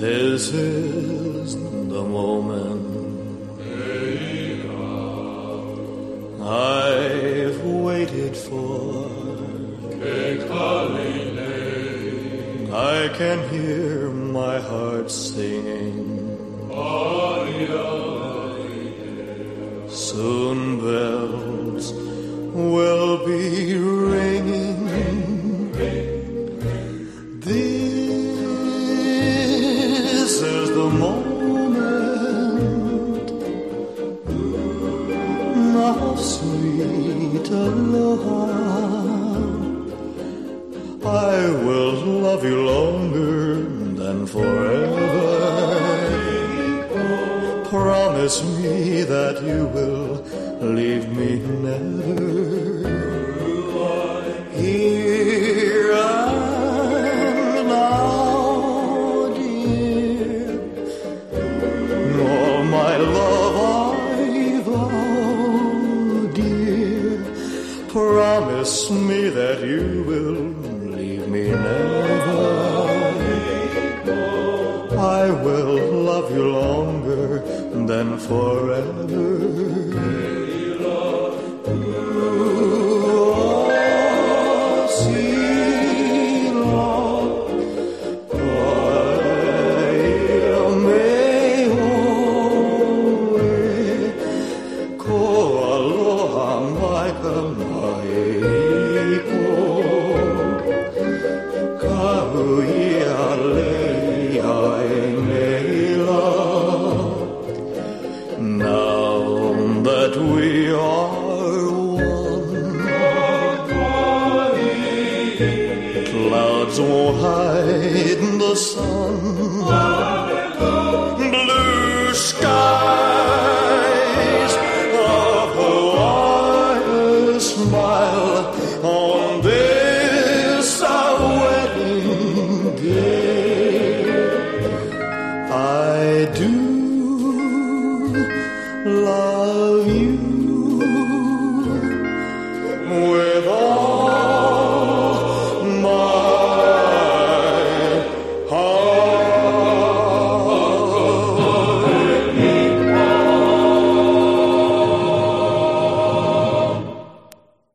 This is the moment I've waited for. I can hear my heart singing. Will be ringing. This is the moment my sweet aloha. I will love you longer than forever. Promise me that you will leave me never. Here and now, dear, my love I vow, dear. Promise me that you will leave me never. I will love you longer than forever. See, Lord, clouds won't hide the sun. Blue skies, a Hawaiian smile on this our wedding day. I do love you.